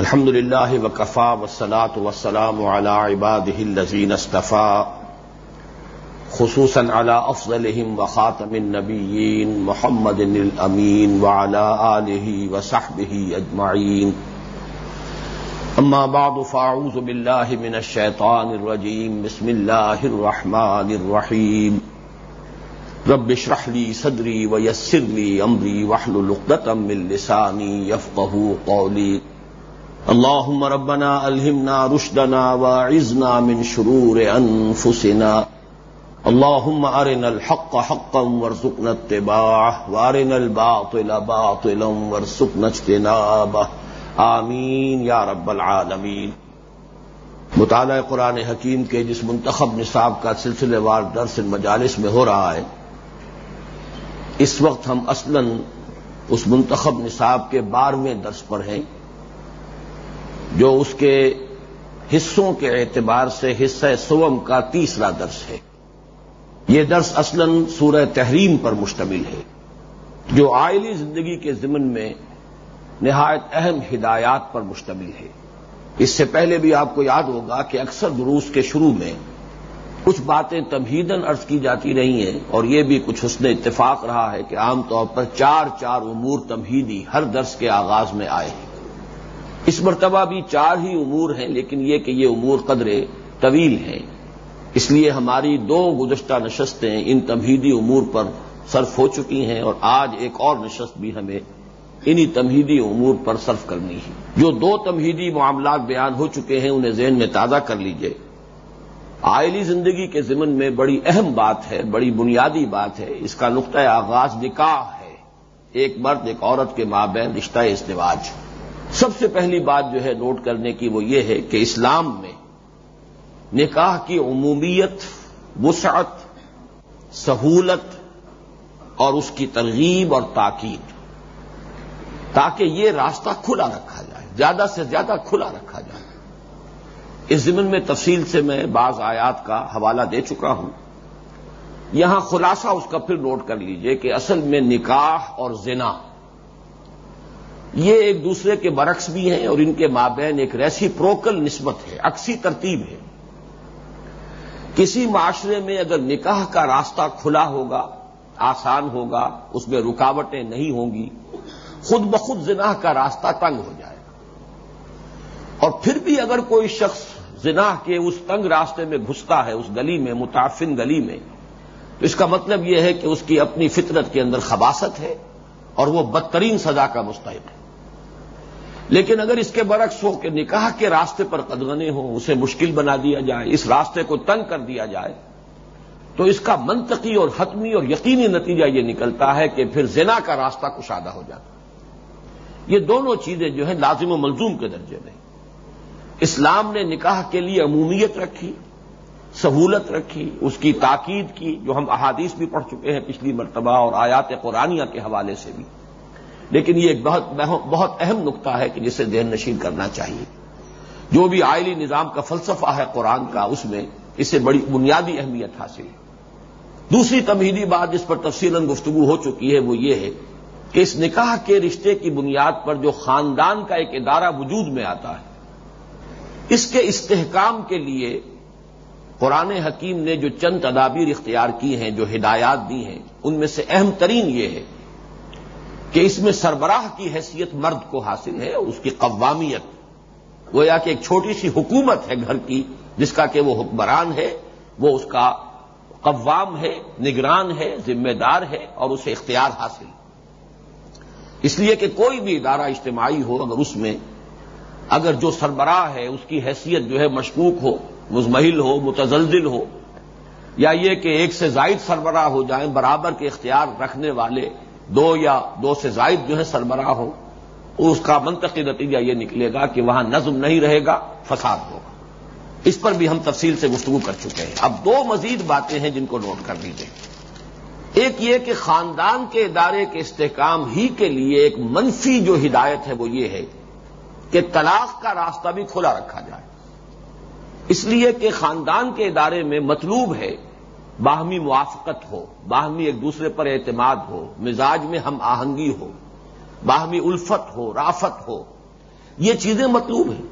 الحمد لله وكفى والصلاة والسلام على عباده الذين اصطفى خصوصا على أفضلهم وخاتم النبيين محمد الأمين وعلى آله وصحبه أجمعين أما بعد فأعوذ بالله من الشيطان الرجيم بسم الله الرحمن الرحيم رب اشرح لي صدري ويسر لي أمري واحلل عقدة من لساني يفقهوا قولي اللهم ربنا ألهمنا رشدنا واعذنا من شرور أنفسنا. اللهم أرنا الحق حقا وارزقنا اتباعه، وأرنا الباطل باطلا وارزقنا اجتنابه. آمین یا رب العالمین. مطالعہ قرآن حکیم کے جس منتخب نصاب کا سلسلے وار درس مجالس میں ہو رہا ہے، اس وقت ہم اصلا اس منتخب نصاب کے بارہویں درس پر ہیں۔ جو اس کے حصوں کے اعتبار سے حصہ سوم کا تیسرا درس ہے۔ یہ درس اصلا سورہ تحریم پر مشتمل ہے، جو آئلی زندگی کے ضمن میں نہایت اہم ہدایات پر مشتمل ہے۔ اس سے پہلے بھی آپ کو یاد ہوگا کہ اکثر دروس کے شروع میں کچھ باتیں تمہیدن عرض کی جاتی رہی ہیں اور یہ بھی کچھ حسن اتفاق رہا ہے کہ عام طور پر چار چار امور تمہیدی ہر درس کے آغاز میں آئے ہیں۔ اس مرتبہ بھی چار ہی امور ہیں، لیکن یہ کہ یہ امور قدرے طویل ہیں۔ اس لیے ہماری دو گزشتہ نشستیں ان تمہیدی امور پر صرف ہو چکی ہیں اور آج ایک اور نشست بھی ہمیں انہی تمہیدی امور پر صرف کرنی ہے۔ جو دو تمہیدی معاملات بیان ہو چکے ہیں، انہیں ذہن میں تازہ کر لیجیے۔ آئلی زندگی کے ضمن میں بڑی اہم بات ہے، بڑی بنیادی بات ہے۔ اس کا نقطۂ آغاز نکاح ہے۔ ایک مرد، ایک عورت کے مابین رشتہ استواج۔ سب سے پہلی بات جو ہے نوٹ کرنے کی وہ یہ ہے کہ اسلام میں نکاح کی عمومیت، وسعت، سہولت اور اس کی ترغیب اور تاکید، تاکہ یہ راستہ کھلا رکھا جائے، زیادہ سے زیادہ کھلا رکھا جائے۔ اس زمن میں تفصیل سے میں بعض آیات کا حوالہ دے چکا ہوں۔ یہاں خلاصہ اس کا پھر نوٹ کر لیجیے کہ اصل میں نکاح اور زنا یہ ایک دوسرے کے برعکس بھی ہیں اور ان کے مابین ایک ریسی پروکل نسبت ہے اکسی ترتیب ہے۔ کسی معاشرے میں اگر نکاح کا راستہ کھلا ہوگا، آسان ہوگا، اس میں رکاوٹیں نہیں ہوں گی، خود بخود زنا کا راستہ تنگ ہو جائے گا۔ اور پھر بھی اگر کوئی شخص زنا کے اس تنگ راستے میں گھستا ہے، اس گلی میں، متعفن گلی میں، تو اس کا مطلب یہ ہے کہ اس کی اپنی فطرت کے اندر خباست ہے۔ اور وہ بدترین سزا کا مستحق ہے۔ لیکن اگر اس کے برعکس ہو کہ نکاح کے راستے پر قدغنے ہوں، اسے مشکل بنا دیا جائے، اس راستے کو تنگ کر دیا جائے، تو اس کا منطقی اور حتمی اور یقینی نتیجہ یہ نکلتا ہے کہ پھر زنا کا راستہ کشادہ ہو جاتا یہ دونوں چیزیں جو ہیں لازم و ملزوم کے درجے میں۔ اسلام نے نکاح کے لیے عمومیت رکھی۔ سہولت رکھی، اس کی تاکید کی، جو ہم احادیث بھی پڑھ چکے ہیں پچھلی مرتبہ اور آیات قرآنیہ کے حوالے سے بھی۔ لیکن یہ ایک بہت بہت اہم نقطہ ہے کہ جسے ذہن نشین کرنا چاہیے۔ جو بھی آئلی نظام کا فلسفہ ہے قرآن کا، اس میں اسے بڑی بنیادی اہمیت حاصل ہے۔ دوسری تمہیدی بات جس پر تفصیل گفتگو ہو چکی ہے، وہ یہ ہے کہ اس نکاح کے رشتے کی بنیاد پر جو خاندان کا ایک ادارہ وجود میں آتا ہے، اس کے استحکام کے لیے قرآن حکیم نے جو چند تدابیر اختیار کی ہیں، جو ہدایات دی ہیں، ان میں سے اہم ترین یہ ہے کہ اس میں سربراہ کی حیثیت مرد کو حاصل ہے، اس کی قوامیت وہ یا کہ ایک چھوٹی سی حکومت ہے گھر کی، جس کا کہ وہ حکمران ہے، وہ اس کا قوام ہے، نگران ہے، ذمہ دار ہے اور اسے اختیار حاصل۔ اس لیے کہ کوئی بھی ادارہ اجتماعی ہو، اگر اس میں، اگر جو سربراہ ہے، اس کی حیثیت جو ہے مشکوک ہو مزمحل ہو، متزلزل ہو، یا یہ کہ ایک سے زائد سربراہ ہو جائیں، برابر کے اختیار رکھنے والے دو یا دو سے زائد جو ہے سربراہ ہو اس کا منطقی نتیجہ یہ نکلے گا کہ وہاں نظم نہیں رہے گا، فساد ہوگا۔ اس پر بھی ہم تفصیل سے گفتگو کر چکے ہیں۔ اب دو مزید باتیں ہیں جن کو نوٹ کر لیجیے ایک یہ کہ خاندان کے ادارے کے استحکام ہی کے لیے ایک منفی جو ہدایت ہے وہ یہ ہے کہ طلاق کا راستہ بھی کھلا رکھا جائے۔ اس لیے کہ خاندان کے ادارے میں مطلوب ہے باہمی موافقت ہو، باہمی ایک دوسرے پر اعتماد ہو، مزاج میں ہم آہنگی ہو، باہمی الفت ہو، رافت ہو۔ یہ چیزیں مطلوب ہیں۔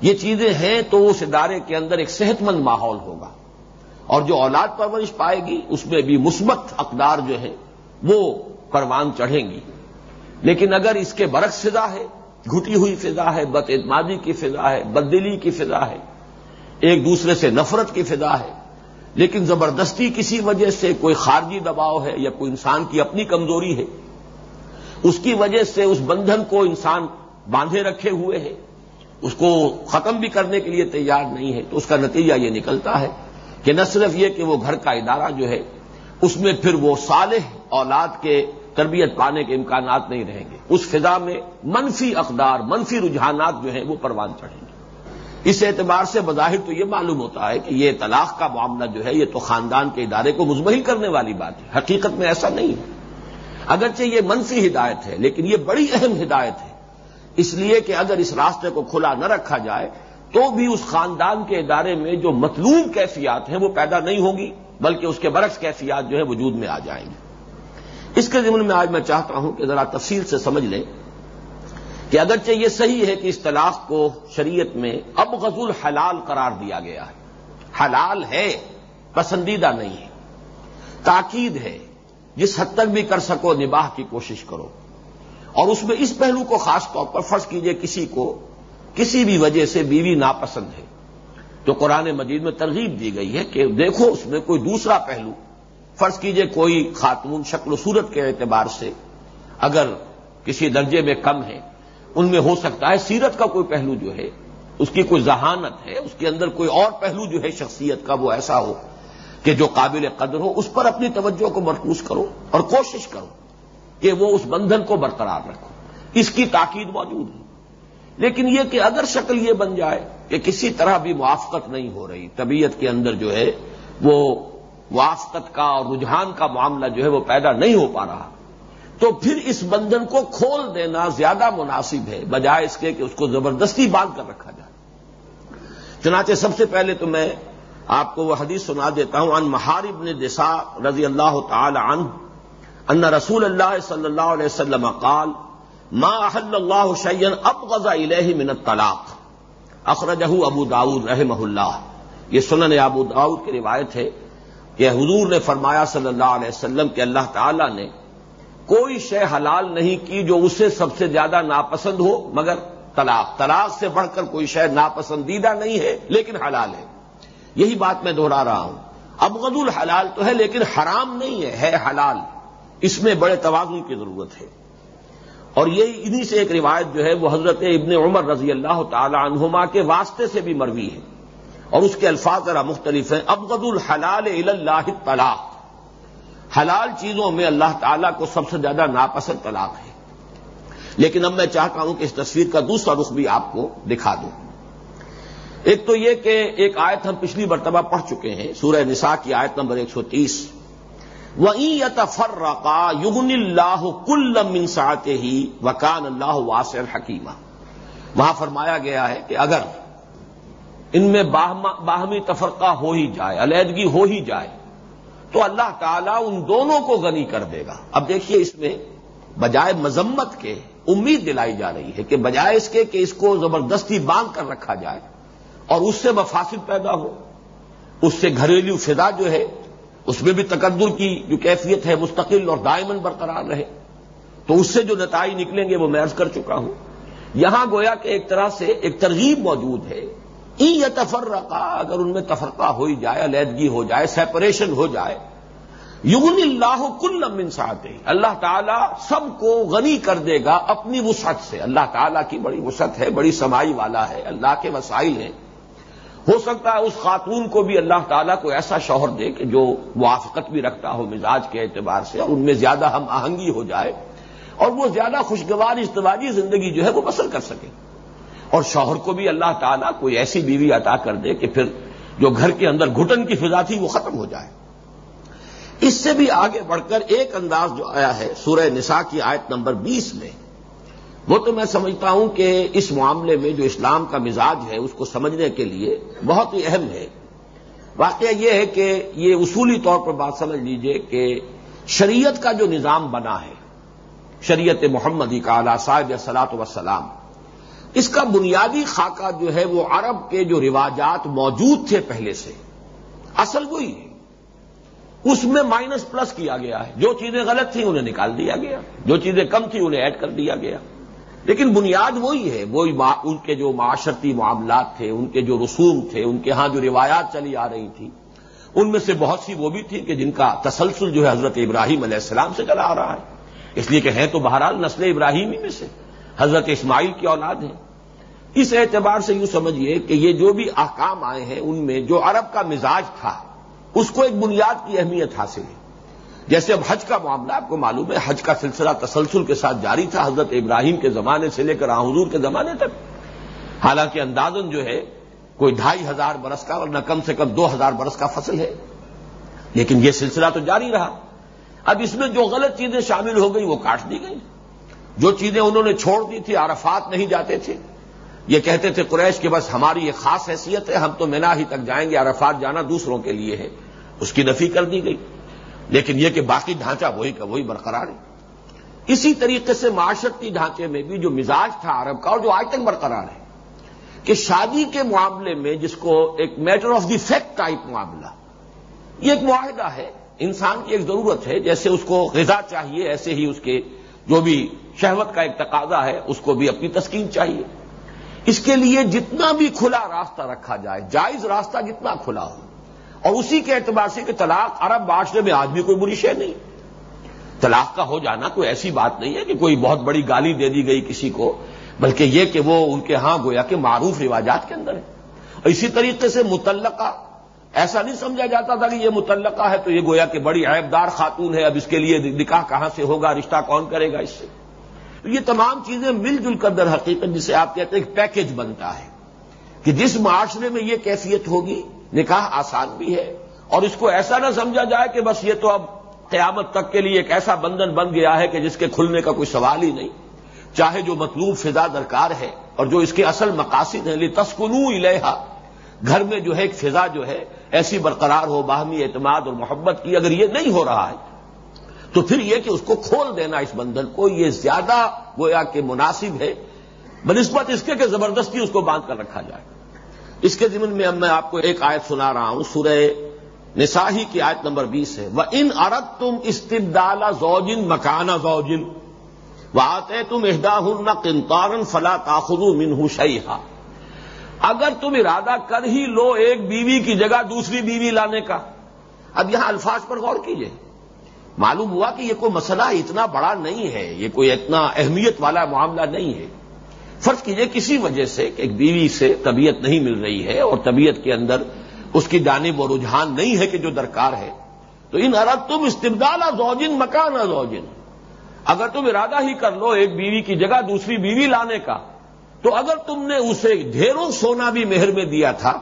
یہ چیزیں ہیں تو اس ادارے کے اندر ایک صحت مند ماحول ہوگا۔ اور جو اولاد پرورش پائے گی، اس میں بھی مثبت اقدار جو ہے، وہ پروان چڑھیں گی۔ لیکن اگر اس کے برعکس فضا ہے، گھٹی ہوئی فضا ہے، بد اعتمادی کی فضا ہے بددلی کی فضا ہے ایک دوسرے سے نفرت کی فضا ہے۔ لیکن زبردستی کسی وجہ سے کوئی خارجی دباؤ ہے یا کوئی انسان کی اپنی کمزوری ہے۔ اس کی وجہ سے اس بندھن کو انسان باندھے رکھے ہوئے ہے۔ اس کو ختم بھی کرنے کے لیے تیار نہیں ہے۔ تو اس کا نتیجہ یہ نکلتا ہے کہ نہ صرف یہ کہ وہ گھر کا ادارہ جو ہے، اس میں پھر وہ صالح اولاد کے تربیت پانے کے امکانات نہیں رہیں گے۔ اس فضا میں منفی اقدار، منفی رجحانات جو ہیں وہ پروان چڑھیں گے۔ اس اعتبار سے بظاہر تو یہ معلوم ہوتا ہے کہ یہ طلاق کا معاملہ جو ہے یہ تو خاندان کے ادارے کو مزمحل کرنے والی بات ہے۔ حقیقت میں ایسا نہیں ہے۔ اگرچہ یہ منفی ہدایت ہے، لیکن یہ بڑی اہم ہدایت ہے۔ اس لیے کہ اگر اس راستے کو کھلا نہ رکھا جائے، تو بھی اس خاندان کے ادارے میں جو مطلوب کیفیات ہیں وہ پیدا نہیں ہوگی بلکہ اس کے برعکس کیفیات جو ہے وجود میں آ جائیں گی۔ اس کے ذمن میں آج میں چاہتا ہوں کہ ذرا تفصیل سے سمجھ لیں۔ کہ اگرچہ یہ صحیح ہے کہ اس طلاق کو شریعت میں اب غزل حلال قرار دیا گیا ہے۔ حلال ہے، پسندیدہ نہیں ہے۔ تاکید ہے، جس حد تک بھی کر سکو، نباہ کی کوشش کرو۔ اور اس میں اس پہلو کو خاص طور پر فرض کیجیے کسی کو کسی بھی وجہ سے بیوی ناپسند ہے۔ تو قرآن مجید میں ترغیب دی گئی ہے کہ دیکھو، اس میں کوئی دوسرا پہلو۔ فرض کیجیے کوئی خاتون شکل و صورت کے اعتبار سے اگر کسی درجے میں کم ہے ان میں ہو سکتا ہے سیرت کا کوئی پہلو جو ہے، اس کی کوئی ذہانت ہے، اس کے اندر کوئی اور پہلو جو ہے شخصیت کا، وہ ایسا ہو کہ جو قابل قدر ہو، اس پر اپنی توجہ کو مرکوز کرو اور کوشش کرو کہ وہ اس بندھن کو برقرار رکھو۔ اس کی تاکید موجود ہے۔ لیکن یہ کہ اگر شکل یہ بن جائے کہ کسی طرح بھی موافقت نہیں ہو رہی، طبیعت کے اندر جو ہے، وہ موافقت کا اور رجحان کا معاملہ جو ہے، وہ پیدا نہیں ہو پا رہا تو پھر اس بندھن کو کھول دینا زیادہ مناسب ہے، بجائے اس کے کہ اس کو زبردستی باندھ کر رکھا جائے۔ چنانچہ سب سے پہلے تو میں آپ کو وہ حدیث سنا دیتا ہوں ان محارب نے دسا رضی اللہ تعالی عنہ، ان رسول اللہ صلی اللہ علیہ وسلم قال، ما احل اللہ شعین اب غزہ الہ من الطلاق. اخرجہ ابو داود رحمہ اللہ۔ یہ سنن ابو داود کی روایت ہے کہ حضور نے فرمایا صلی اللہ علیہ وسلم کہ اللہ تعالی نے کوئی شے حلال نہیں کی جو اسے سب سے زیادہ ناپسند ہو، مگر طلاق۔ طلاق سے بڑھ کر کوئی شے ناپسندیدہ نہیں ہے، لیکن حلال ہے۔ یہی بات میں دوہرا رہا ہوں۔ ابغد الحلال تو ہے، لیکن حرام نہیں ہے ہے حلال۔ اس میں بڑے توازن کی ضرورت ہے۔ اور یہ انہی سے ایک روایت جو ہے، وہ حضرت ابن عمر رضی اللہ تعالی عنہما کے واسطے سے بھی مروی ہے۔ اور اس کے الفاظ ذرا مختلف ہیں۔ ابغد الحلال اللہ طلاق حلال چیزوں میں اللہ تعالیٰ کو سب سے زیادہ ناپسند طلاق ہے۔ لیکن اب میں چاہتا ہوں کہ اس تصویر کا دوسرا رخ بھی آپ کو دکھا دوں۔ ایک تو یہ کہ ایک آیت ہم پچھلی مرتبہ پڑھ چکے ہیں، سورہ نساء کی آیت نمبر ایک سو تیس۔ وہیں یتفر یغن اللہ کل انساتے ہی وکان اللہ واسر حکیمہ وہاں فرمایا گیا ہے کہ اگر ان میں باہمی تفرقہ ہو ہی جائے، علیحدگی ہو ہی جائے تو اللہ تعالیٰ ان دونوں کو غنی کر دے گا۔ اب دیکھیے اس میں بجائے مذمت کے امید دلائی جا رہی ہے کہ بجائے اس کے کہ اس کو زبردستی باندھ کر رکھا جائے اور اس سے مفاصد پیدا ہو۔ اس سے گھریلو فضا جو ہے، اس میں بھی تقدر کی جو کیفیت ہے، مستقل اور دائمن برقرار رہے۔ تو اس سے جو نتائج نکلیں گے، وہ میں عرض کر چکا ہوں۔ یہاں گویا کہ ایک طرح سے ایک ترغیب موجود ہے۔ یہ تفرقہ اگر ان میں تفرقہ ہو ہی جائے، علیحدگی ہو جائے سیپریشن ہو جائے یون اللہ کل انساتے اللہ تعالیٰ سب کو غنی کر دے گا اپنی وسعت سے۔ اللہ تعالیٰ کی بڑی وسعت ہے، بڑی سمائی والا ہے، اللہ کے وسائل ہیں۔ ہو سکتا ہے اس خاتون کو بھی اللہ تعالیٰ کو ایسا شوہر دے کہ جو موافقت بھی رکھتا ہو مزاج کے اعتبار سے، اور ان میں زیادہ ہم آہنگی ہو جائے، اور وہ زیادہ خوشگوار اجتماعی زندگی جو ہے وہ بسر کر سکے۔ اور شوہر کو بھی اللہ تعالیٰ کوئی ایسی بیوی عطا کر دے کہ پھر جو گھر کے اندر گھٹن کی فضا تھی وہ ختم ہو جائے۔ اس سے بھی آگے بڑھ کر ایک انداز جو آیا ہے سورہ نساء کی آیت نمبر بیس میں، وہ تو میں سمجھتا ہوں کہ اس معاملے میں جو اسلام کا مزاج ہے، اس کو سمجھنے کے لیے بہت ہی اہم ہے۔ واقعہ یہ ہے کہ یہ اصولی طور پر بات سمجھ لیجیے کہ شریعت کا جو نظام بنا ہے، شریعت محمدی کا صاحب سلاط وسلام اس کا بنیادی خاکہ جو ہے وہ عرب کے جو رواجات موجود تھے پہلے سے، اصل وہی ہے۔ اس میں مائنس پلس کیا گیا ہے۔ جو چیزیں غلط تھیں انہیں نکال دیا گیا، جو چیزیں کم تھیں انہیں ایڈ کر دیا گیا۔ لیکن بنیاد وہی ہے، وہی ان کے جو معاشرتی معاملات تھے، ان کے جو رسوم تھے، ان کے ہاں جو روایات چلی آ رہی تھی ان میں سے بہت سی وہ بھی تھی کہ جن کا تسلسل جو ہے حضرت ابراہیم علیہ السلام سے چلا آ رہا ہے۔ اس لیے کہ ہیں تو بہرحال نسل ابراہیمی میں سے۔ حضرت اسماعیل کی اولاد ہیں۔ اس اعتبار سے یوں سمجھیے کہ یہ جو بھی احکام آئے ہیں ان میں جو عرب کا مزاج تھا، اس کو ایک بنیاد کی اہمیت حاصل ہے۔ جیسے اب حج کا معاملہ آپ کو معلوم ہے، حج کا سلسلہ تسلسل کے ساتھ جاری تھا حضرت ابراہیم کے زمانے سے لے کر حضور کے زمانے تک۔ حالانکہ اندازن جو ہے، کوئی ڈھائی ہزار برس کا اور نہ کم سے کم دو ہزار برس کا فصل ہے۔ لیکن یہ سلسلہ تو جاری رہا۔ اب اس میں جو غلط چیزیں شامل ہو گئی، وہ کاٹ دی گئی۔ جو چیزیں انہوں نے چھوڑ دی تھی، عرفات نہیں جاتے تھے۔ یہ کہتے تھے، قریش کہ بس ہماری ایک خاص حیثیت ہے، ہم تو مینا ہی تک جائیں گے، عرفات جانا دوسروں کے لیے ہے۔ اس کی نفی کر دی گئی۔ لیکن یہ کہ باقی ڈھانچہ وہی کا وہی برقرار ہے۔ اسی طریقے سے معاشرتی ڈھانچے میں بھی جو مزاج تھا عرب کا، اور جو آج تک برقرار ہے، کہ شادی کے معاملے میں جس کو ایک matter of the fact type معاملہ، یہ ایک معاہدہ ہے۔ انسان کی ایک ضرورت ہے، جیسے اس کو غذا چاہیے، ایسے ہی اس کے جو بھی شہوت کا ایک تقاضا ہے، اس کو بھی اپنی تسکین چاہیے۔ اس کے لیے جتنا بھی کھلا راستہ رکھا جائے، جائز راستہ جتنا کھلا ہو۔ اور اسی کے اعتبار سے کہ طلاق عرب معاشرے میں آج بھی کوئی بری شے نہیں۔ طلاق کا ہو جانا کوئی ایسی بات نہیں ہے کہ کوئی بہت بڑی گالی دے دی گئی کسی کو، بلکہ یہ کہ وہ ان کے ہاں گویا کہ معروف رواجات کے اندر ہے اور اسی طریقے سے متعلقہ، ایسا نہیں سمجھا جاتا تھا کہ یہ متعلقہ ہے تو یہ گویا کہ بڑی عیبدار خاتون ہے، اب اس کے لیے نکاح کہاں سے ہوگا، رشتہ کون کرے گا اس سے؟ یہ تمام چیزیں مل جل کر در حقیقت جسے آپ کہتے ہیں ایک پیکج بنتا ہے کہ جس معاشرے میں یہ کیفیت ہوگی، نکاح آسان بھی ہے اور اس کو ایسا نہ سمجھا جائے کہ بس یہ تو اب قیامت تک کے لیے ایک ایسا بندھن بن گیا ہے کہ جس کے کھلنے کا کوئی سوال ہی نہیں۔ چاہے جو مطلوب فضا درکار ہے اور جو اس کے اصل مقاصد ہیں لی تسکنو الحا گھر میں جو ہے، ایک فضا جو ہے، ایسی برقرار ہو، باہمی اعتماد اور محبت کی اگر یہ نہیں ہو رہا ہے تو پھر یہ کہ اس کو کھول دینا اس بندھن کو، یہ زیادہ گویا کہ مناسب ہے، بنسبت اس کے کہ زبردستی اس کو باندھ کر رکھا جائے۔ اس کے ذمن میں اب میں آپ کو ایک آیت سنا رہا ہوں، سورہ نساہی کی آیت نمبر بیس ہے۔ وہ ان ارد تم استبدالا زوجن مکانا زوجن وہ آتے تم اہدا ہن کنتارن فلا تاخذ منہ شیحا اگر تم ارادہ کر ہی لو ایک بیوی کی جگہ دوسری بیوی لانے کا۔ اب یہاں الفاظ پر غور کیجیے معلوم ہوا کہ یہ کوئی مسئلہ اتنا بڑا نہیں ہے، یہ کوئی اتنا اہمیت والا معاملہ نہیں ہے۔ فرض کیجیے کسی وجہ سے کہ ایک بیوی سے طبیعت نہیں مل رہی ہے اور طبیعت کے اندر اس کی جانب و رجحان نہیں ہے کہ جو درکار ہے۔ تو ان ارد تم استبدال زوجن، مکان زوجن۔ اگر تم ارادہ ہی کر لو ایک بیوی کی جگہ دوسری بیوی لانے کا، تو اگر تم نے اسے ڈھیروں سونا بھی مہر میں دیا تھا،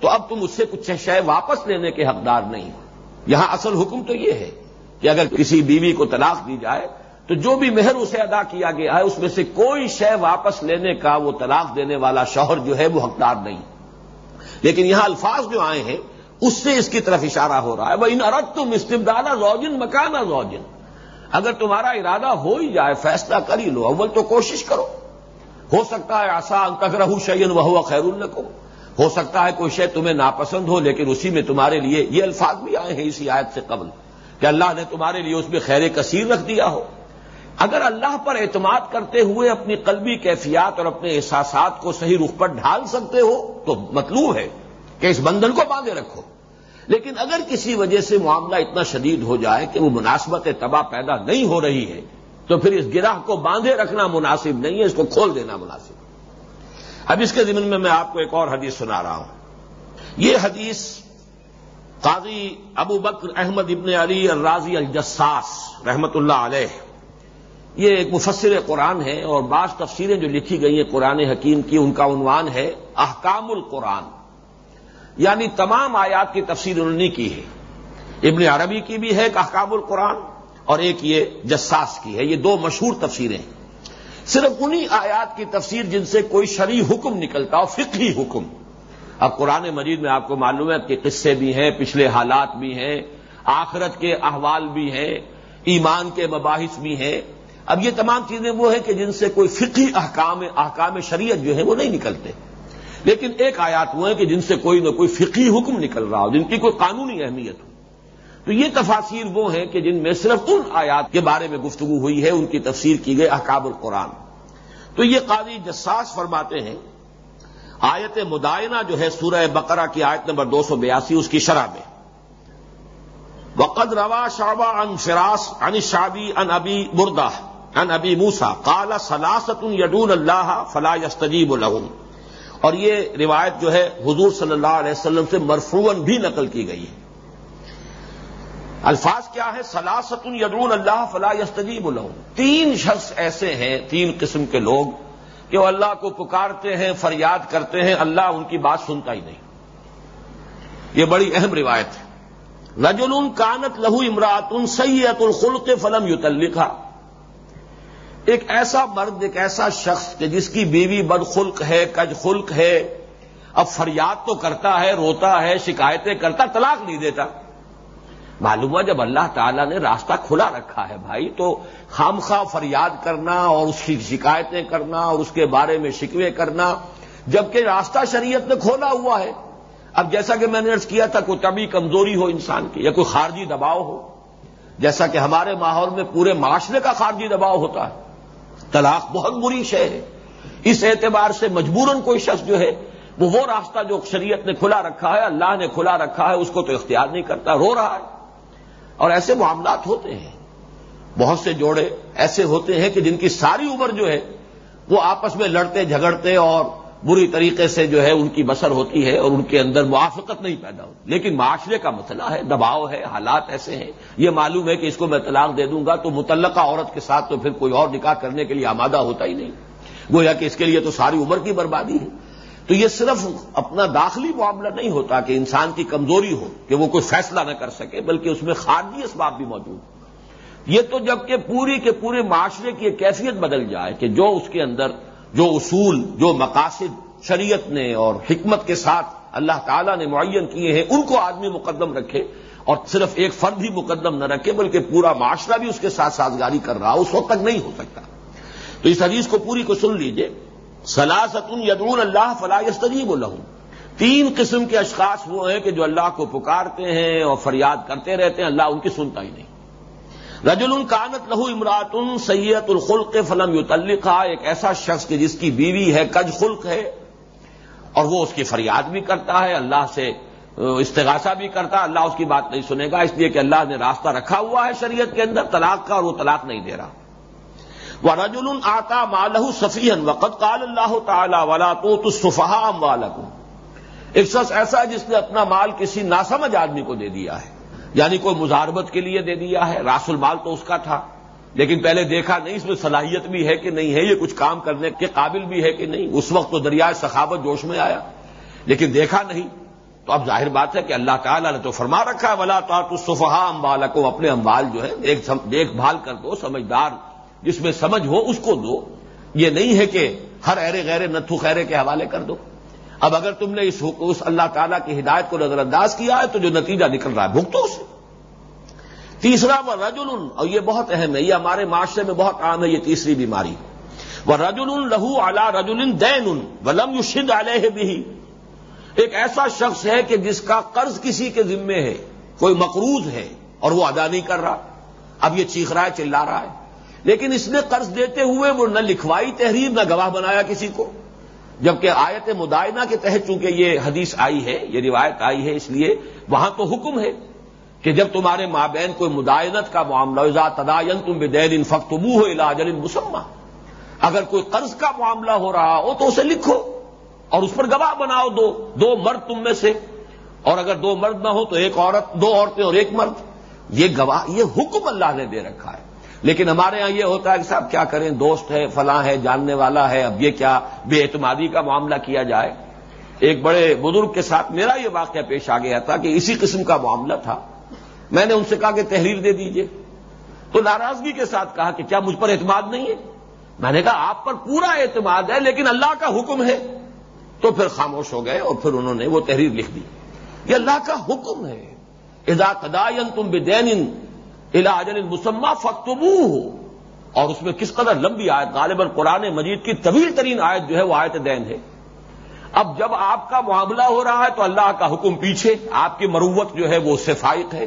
تو اب تم اس سے کچھ شے واپس لینے کے حقدار نہیں یہاں اصل حکم تو یہ ہے کہ اگر کسی بیوی کو طلاق دی جائے تو جو بھی مہر اسے ادا کیا گیا ہے، اس میں سے کوئی شے واپس لینے کا وہ طلاق دینے والا شوہر جو ہے وہ حقدار نہیں۔ لیکن یہاں الفاظ جو آئے ہیں، اس سے اس کی طرف اشارہ ہو رہا ہے۔ وہ ان ارد تم استمدانا زوجن مکانا زوجن اگر تمہارا ارادہ ہو ہی جائے، فیصلہ کر ہی لو، اول تو کوشش کرو۔ ہو سکتا ہے آسان تک رہو شعین وہ خیر القو ہو سکتا ہے کوئی شے تمہیں ناپسند ہو، لیکن اسی میں تمہارے لیے یہ الفاظ بھی آئے ہیں اسی آیت سے قبل۔ کہ اللہ نے تمہارے لیے اس میں خیر کثیر رکھ دیا ہو۔ اگر اللہ پر اعتماد کرتے ہوئے اپنی قلبی کیفیات اور اپنے احساسات کو صحیح رخ پر ڈھال سکتے ہو تو مطلوب ہے کہ اس بندھن کو باندھے رکھو۔ لیکن اگر کسی وجہ سے معاملہ اتنا شدید ہو جائے کہ وہ مناسبت تباہ پیدا نہیں ہو رہی ہے، تو پھر اس گراہ کو باندھے رکھنا مناسب نہیں ہے، اس کو کھول دینا مناسب۔ اب اس کے ذمن میں میں آپ کو ایک اور حدیث سنا رہا ہوں۔ یہ حدیث قاضی ابو بکر احمد ابن علی الرازی الجساس رحمت اللہ علیہ۔ یہ ایک مفسر قرآن ہے اور بعض تفسیریں جو لکھی گئی ہیں قرآن حکیم کی ان کا عنوان ہے احکام القرآن۔ یعنی تمام آیات کی تفسیر انہوں نے کی ہے۔ ابن عربی کی بھی ہے ایک احکام القرآن اور ایک یہ جساس کی ہے۔ یہ دو مشہور تفسیریں۔ صرف انہی آیات کی تفسیر جن سے کوئی شرعی حکم نکلتا ہو، فقہی حکم۔ اب قرآن مجید میں آپ کو معلوم ہے کہ قصے بھی ہیں، پچھلے حالات بھی ہیں، آخرت کے احوال بھی ہیں، ایمان کے مباحث بھی ہیں۔ اب یہ تمام چیزیں وہ ہیں کہ جن سے کوئی فقی احکام احکام شریعت جو ہے وہ نہیں نکلتے۔ لیکن ایک آیات وہ ہیں کہ جن سے کوئی نہ کوئی فقی حکم نکل رہا ہو، جن کی کوئی قانونی اہمیت ہو۔ تو یہ تفاصیر وہ ہیں کہ جن میں صرف ان آیات کے بارے میں گفتگو ہوئی ہے، ان کی تفسیر کی گئی احکاب القرآن۔ تو یہ قاضی جساس فرماتے ہیں آیت مدائنہ جو ہے سورہ بقرہ کی آیت نمبر دو سو بیاسی، اس کی شرح میں۔ وقد روا شعبہ ان فراس ان شابی ان ابی بردا ان ابی موسا کالا سلاست یڈون اللہ فلا یستجیب الحم اور یہ روایت جو ہے حضور صلی اللہ علیہ وسلم سے مرفون بھی نقل کی گئی ہے۔ الفاظ کیا ہے سلاست یدون اللہ فلا یستجیب الحم تین شخص ایسے ہیں، تین قسم کے لوگ کہ وہ اللہ کو پکارتے ہیں، فریاد کرتے ہیں، اللہ ان کی بات سنتا ہی نہیں۔ یہ بڑی اہم روایت ہے۔ رجل کانت لہو امرات ان سید الخلق فلم یوتلکھا ایک ایسا مرد، ایک ایسا شخص کہ جس کی بیوی بد خلق ہے، کج خلق ہے، اب فریاد تو کرتا ہے، روتا ہے، شکایتیں کرتا، طلاق نہیں دیتا۔ معلوم ہوا جب اللہ تعالیٰ نے راستہ کھلا رکھا ہے بھائی، تو خام خواہ فریاد کرنا اور اس کی شکایتیں کرنا اور اس کے بارے میں شکوے کرنا، جبکہ راستہ شریعت نے کھولا ہوا ہے۔ اب جیسا کہ میں نے ارض کیا تھا، کوئی طبی کمزوری ہو انسان کی یا کوئی خارجی دباؤ ہو، جیسا کہ ہمارے ماحول میں پورے معاشرے کا خارجی دباؤ ہوتا ہے۔ طلاق بہت بری شے ہے۔ اس اعتبار سے مجبوراً کوئی شخص جو ہے، وہ وہ راستہ جو شریعت نے کھلا رکھا ہے، اللہ نے کھلا رکھا ہے، اس کو تو اختیار نہیں کرتا، رو رہا ہے۔ اور ایسے معاملات ہوتے ہیں۔ بہت سے جوڑے ایسے ہوتے ہیں کہ جن کی ساری عمر جو ہے وہ آپس میں لڑتے، جھگڑتے اور بری طریقے سے جو ہے ان کی بسر ہوتی ہے اور ان کے اندر موافقت نہیں پیدا ہوتی۔ لیکن معاشرے کا مسئلہ ہے، دباؤ ہے، حالات ایسے ہیں۔ یہ معلوم ہے کہ اس کو میں طلاق دے دوں گا تو متعلقہ عورت کے ساتھ تو پھر کوئی اور نکاح کرنے کے لیے آمادہ ہوتا ہی نہیں۔ گویا کہ اس کے لیے تو ساری عمر کی بربادی ہے۔ تو یہ صرف اپنا داخلی معاملہ نہیں ہوتا کہ انسان کی کمزوری ہو، کہ وہ کوئی فیصلہ نہ کر سکے، بلکہ اس میں خارجی اسباب بھی موجود یہ تو جبکہ پوری کے پورے معاشرے کی ایک کیفیت بدل جائے کہ جو اس کے اندر جو اصول، جو مقاصد شریعت نے اور حکمت کے ساتھ اللہ تعالیٰ نے معین کیے ہیں، ان کو آدمی مقدم رکھے اور صرف ایک فرد ہی مقدم نہ رکھے، بلکہ پورا معاشرہ بھی اس کے ساتھ سازگاری کر رہا، اس وقت تک نہیں ہو سکتا۔ تو اس حدیث کو پوری کو سن لیجیے۔ سلاستن یدون اللہ فلاح تجیب الحم تین قسم کے اشخاص وہ ہیں کہ جو اللہ کو پکارتے ہیں اور فریاد کرتے رہتے ہیں، اللہ ان کی سنتا ہی نہیں۔ رجل کانت لہو امرات سید الخلق فلم یو ایک ایسا شخص کہ جس کی بیوی ہے، کج خلق ہے، اور وہ اس کی فریاد بھی کرتا ہے، اللہ سے استغاثہ بھی کرتا ہے، اللہ اس کی بات نہیں سنے گا، اس لیے کہ اللہ نے راستہ رکھا ہوا ہے شریعت کے اندر، طلاق کا اور وہ طلاق نہیں دے رہا۔ وہ آتا مالہ سفیحن وقت کال اللہ تعالی والا تو تصفام والا ایک شخص ایسا ہے جس نے اپنا مال کسی ناسمجھ آدمی کو دے دیا ہے یعنی کوئی مزاربت کے لیے دے دیا ہے، راس المال تو اس کا تھا، لیکن پہلے دیکھا نہیں، اس میں صلاحیت بھی ہے کہ نہیں ہے، یہ کچھ کام کرنے کے قابل بھی ہے کہ نہیں، اس وقت تو دریائے سخاوت جوش میں آیا، لیکن دیکھا نہیں۔ تو اب ظاہر بات ہے کہ اللہ تعالیٰ نے تو فرما رکھا ہے، ولا تو صفحا امبال کو اپنے امبال جو ہے دیکھ بھال کر دو، سمجھدار جس میں سمجھ ہو اس کو دو۔ یہ نہیں ہے کہ ہر ایرے غیرے نتھو خیرے کے حوالے کر دو۔ اب اگر تم نے اس اس اللہ تعالیٰ کی ہدایت کو نظر انداز کیا ہے تو جو نتیجہ نکل رہا ہے، بھگتو اسے۔ تیسرا، وہ رجل اور یہ بہت اہم ہے، یہ ہمارے معاشرے میں بہت عام ہے، یہ تیسری بیماری۔ وہ رجل لہو اعلی رجل دین ولم یو شد علیہ بھی ایک ایسا شخص ہے کہ جس کا قرض کسی کے ذمے ہے، کوئی مقروض ہے اور وہ ادا نہیں کر رہا۔ اب یہ چیخ رہا ہے، چلا رہا ہے۔ لیکن اس نے قرض دیتے ہوئے وہ نہ لکھوائی تحریر نہ گواہ بنایا کسی کو۔ جبکہ آیت مدائنہ کے تحت چونکہ یہ حدیث آئی ہے، یہ روایت آئی ہے، اس لیے وہاں تو حکم ہے کہ جب تمہارے مابین کوئی مدائنت کا معاملہ تدائن تم بے دین ان فختبو ہو علاج مسمہ، اگر کوئی قرض کا معاملہ ہو رہا ہو تو اسے لکھو اور اس پر گواہ بناؤ دو دو مرد تم میں سے۔ اور اگر دو مرد نہ ہو تو ایک عورت، دو عورتیں اور ایک مرد۔ یہ گواہ، یہ حکم اللہ نے دے رکھا ہے۔ لیکن ہمارے ہاں یہ ہوتا ہے کہ صاحب کیا کریں، دوست ہے، فلاں ہے، جاننے والا ہے، اب یہ کیا بے اعتمادی کا معاملہ کیا جائے؟ ایک بڑے بزرگ کے ساتھ میرا یہ واقعہ پیش آ گیا تھا کہ اسی قسم کا معاملہ تھا۔ میں نے ان سے کہا کہ تحریر دے دیجیے۔ تو ناراضگی کے ساتھ کہا کہ کیا مجھ پر اعتماد نہیں ہے؟ میں نے کہا آپ پر پورا اعتماد ہے، لیکن اللہ کا حکم ہے۔ تو پھر خاموش ہو گئے اور پھر انہوں نے وہ تحریر لکھ دی۔ یہ اللہ کا حکم ہے۔ ادا تدائن تم بدین الا اجل مسمہ فختبو ہو اور اس میں کس قدر لمبی آیت؟ غالباً قرآن مجید کی طویل ترین آیت جو ہے وہ آیت دین ہے. اب جب آپ کا معاملہ ہو رہا ہے تو اللہ کا حکم پیچھے، آپ کی مروت جو ہے وہ اس سے فائق ہے.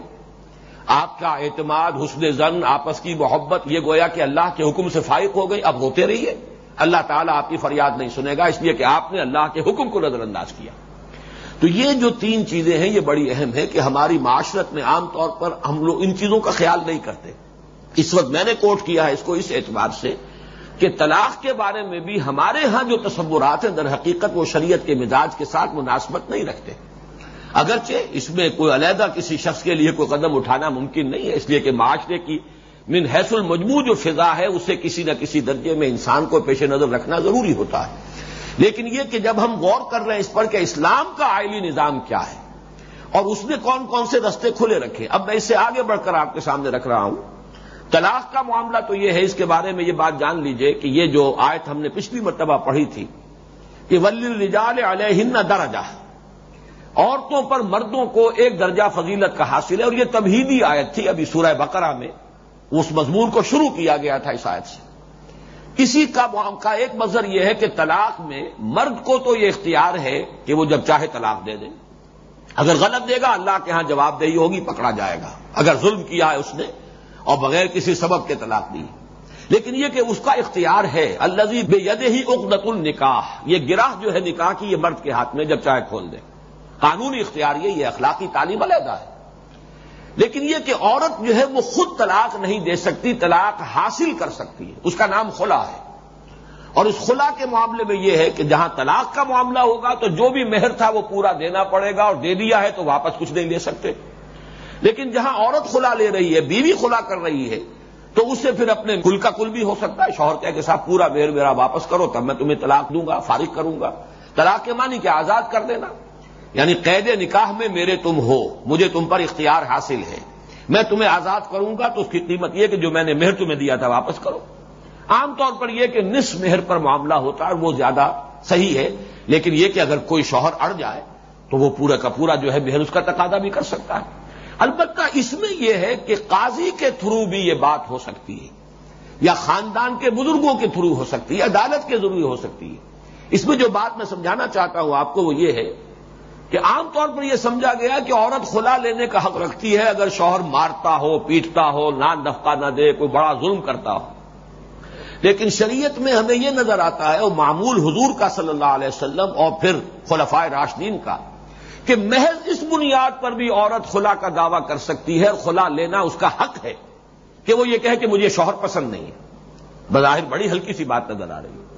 آپ کا اعتماد، حسن زن، آپس کی محبت، یہ گویا کہ اللہ کے حکم سے فائق ہو گئی اب ہوتے رہیے اللہ تعالیٰ آپ کی فریاد نہیں سنے گا، اس لیے کہ آپ نے اللہ کے حکم کو نظر انداز کیا. تو یہ جو تین چیزیں ہیں، یہ بڑی اہم ہے کہ ہماری معاشرت میں عام طور پر ہم لوگ ان چیزوں کا خیال نہیں کرتے۔ اس وقت میں نے کوٹ کیا ہے اس کو اس اعتبار سے کہ طلاق کے بارے میں بھی ہمارے ہاں جو تصورات ہیں، در حقیقت وہ شریعت کے مزاج کے ساتھ مناسبت نہیں رکھتے۔ اگرچہ اس میں کوئی علیحدہ کسی شخص کے لیے کوئی قدم اٹھانا ممکن نہیں ہے، اس لیے کہ معاشرے کی من حیث المجموع جو فضا ہے، اسے کسی نہ کسی درجے میں انسان کو پیش نظر رکھنا ضروری ہوتا ہے۔ لیکن یہ کہ جب ہم غور کر رہے ہیں اس پر کہ اسلام کا آئلی نظام کیا ہے، اور اس نے کون کون سے رستے کھلے رکھے اب میں اس سے آگے بڑھ کر آپ کے سامنے رکھ رہا ہوں۔ طلاق کا معاملہ تو یہ ہے، اس کے بارے میں یہ بات جان لیجیے کہ یہ جو آیت ہم نے پچھلی مرتبہ پڑھی تھی، کہ ولی رجال علیہ درجہ عورتوں پر مردوں کو ایک درجہ فضیلت کا حاصل ہے، اور یہ تبہیدی آیت تھی۔ ابھی سورہ بقرہ میں اس مضمون کو شروع کیا گیا تھا اس آیت سے۔ کسی کا کا ایک مظہر یہ ہے کہ طلاق میں مرد کو تو یہ اختیار ہے کہ وہ جب چاہے طلاق دے دے۔ اگر غلط دے گا، اللہ کے ہاں جواب دہی ہوگی، پکڑا جائے گا۔ اگر ظلم کیا ہے اس نے، اور بغیر کسی سبب کے طلاق دی۔ لیکن یہ کہ اس کا اختیار ہے الزی بے ید ہی اقدت النکاح۔ یہ گراہ جو ہے نکاح کی، یہ مرد کے ہاتھ میں جب چاہے کھول دے۔ قانونی اختیار یہ یہ اخلاقی تعلیم علیحدہ ہے۔ لیکن یہ کہ عورت جو ہے وہ خود طلاق نہیں دے سکتی، طلاق حاصل کر سکتی ہے۔ اس کا نام خلا ہے۔ اور اس خلا کے معاملے میں یہ ہے کہ جہاں طلاق کا معاملہ ہوگا تو جو بھی مہر تھا وہ پورا دینا پڑے گا اور دے دیا ہے تو واپس کچھ نہیں لے سکتے۔ لیکن جہاں عورت خلا لے رہی ہے، بیوی خلا کر رہی ہے، تو اس سے پھر اپنے کل کا کل بھی ہو سکتا ہے۔ شوہر کہہ کے ساتھ پورا مہر میرا واپس کرو، تب میں تمہیں طلاق دوں گا، فارغ کروں گا۔ طلاق کے معنی کیا؟ آزاد کر دینا۔ یعنی قید نکاح میں میرے تم ہو، مجھے تم پر اختیار حاصل ہے۔ میں تمہیں آزاد کروں گا تو اس کی قیمت یہ کہ جو میں نے مہر تمہیں دیا تھا واپس کرو۔ عام طور پر یہ کہ نصف مہر پر معاملہ ہوتا ہے، وہ زیادہ صحیح ہے، لیکن یہ کہ اگر کوئی شوہر اڑ جائے تو وہ پورا کا پورا جو ہے مہر اس کا تقاضا بھی کر سکتا ہے۔ البتہ اس میں یہ ہے کہ قاضی کے تھرو بھی یہ بات ہو سکتی ہے، یا خاندان کے بزرگوں کے تھرو ہو سکتی ہے، عدالت کے ضروری ہو سکتی ہے۔ اس میں جو بات میں سمجھانا چاہتا ہوں آپ کو وہ یہ ہے کہ عام طور پر یہ سمجھا گیا کہ عورت خلا لینے کا حق رکھتی ہے اگر شوہر مارتا ہو، پیٹتا ہو نان دفکا نہ دے، کوئی بڑا ظلم کرتا ہو۔ لیکن شریعت میں ہمیں یہ نظر آتا ہے، وہ معمول حضور کا صلی اللہ علیہ وسلم اور پھر خلفائے راشدین کا، کہ محض اس بنیاد پر بھی عورت خلا کا دعویٰ کر سکتی ہے اور خلا لینا اس کا حق ہے کہ وہ یہ کہے کہ مجھے شوہر پسند نہیں ہے۔ بظاہر بڑی ہلکی سی بات نظر آ رہی ہے۔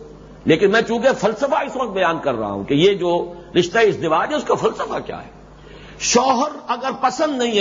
لیکن میں چونکہ فلسفہ اس وقت بیان کر رہا ہوں کہ یہ جو رشتہ اس دیواج ہے، اس کا فلسفہ کیا ہے؟ شوہر اگر پسند نہیں ہے